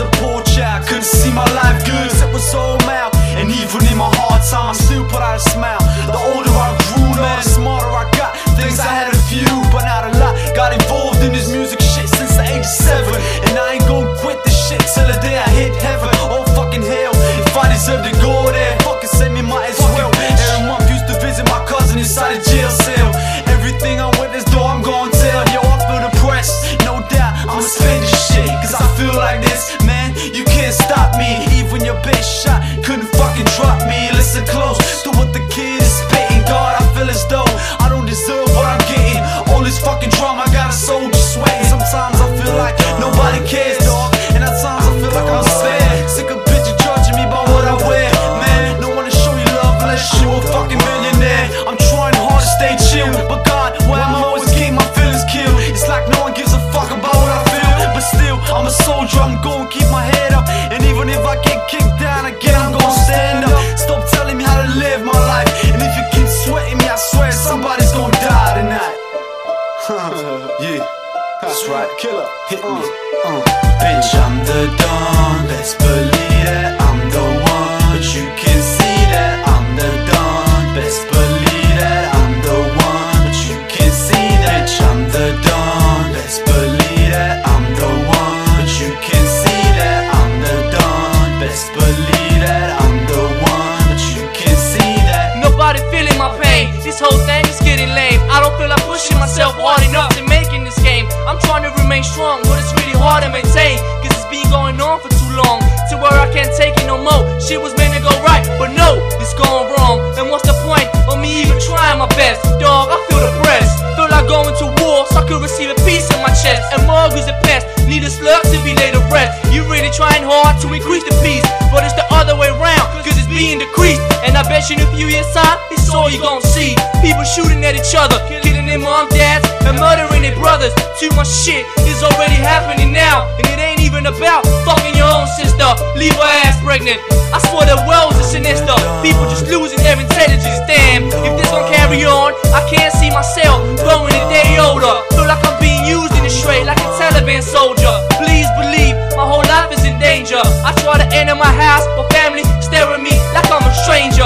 a poor child, couldn't see my life good. It was all out, and even in my hard time, I still fucking drop me. Listen close to what the kid is spitting. God, I feel as though I don't deserve what I'm getting. All this fucking drama I got a soldier sweating. Sometimes I feel like nobody cares, dog. And at times I feel like I'm sad. Sick of bitches judging me by what I wear. Man, no one to show you love unless you a fucking millionaire. I'm trying hard to stay chill, but God, why am I always getting my feelings killed? It's like no one gives a fuck about what I feel. But still, I'm a soldier, I'm gonna keep my head up. And even if I get kicked that's right. Killer, hit me. Uh. Bitch, I'm the dawn. Best believe that I'm the one. But you can see that I'm the dawn. Best believe that I'm the one. But you can see that. Bitch, I'm the dawn. Best believe that I'm the one. But you can see that I'm the dawn. Best believe that I'm the one. But you can see that. Nobody feeling my pain. This whole thing is getting lame. I don't feel like pushing myself hard enough to make in this game. I'm trying to remain strong, but it's really hard to maintain. Cause it's been going on for too long. To where I can't take it no more. Shit was meant to go right, but no, it's going wrong. And what's the point of me even trying my best? Dog, I feel depressed. Feel like going to war so I could receive a piece in my chest. And is a pest. Need a slug to be laid to rest. You really trying hard to increase the peace, but it's the other way round. Cause it's being decreased. And I bet you in a few years' time, it's all you gon' see. People shooting at each other, killing their mom, dads, and murdering their brothers. Too much shit is already happening now. And it ain't even about fucking your own sister. Leave her ass pregnant. I swear the world's a sinister. People just losing their intelligence. Damn, if this gon' carry on, I can't see myself growing a day older. Feel like I'm being used in the straight like a Taliban soldier. Please believe my whole life is in danger. I try to enter my house, but family stare at me like I'm a stranger.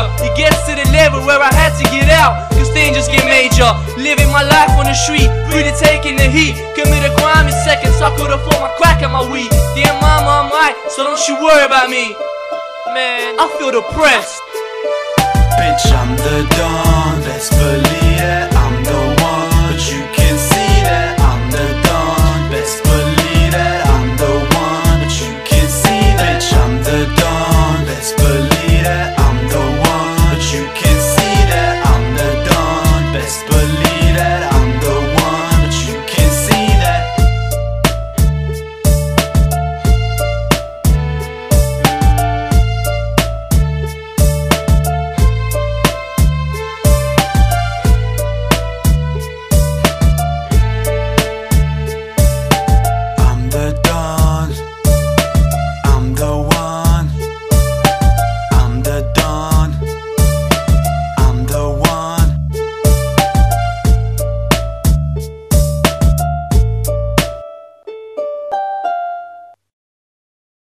Living my life on the street, really taking the heat. Commit a crime in seconds, I could afford my crack and my weed. Dear mama, I'm right, so don't you worry about me. Man, I feel depressed. Bitch, I'm the dawn. Best believe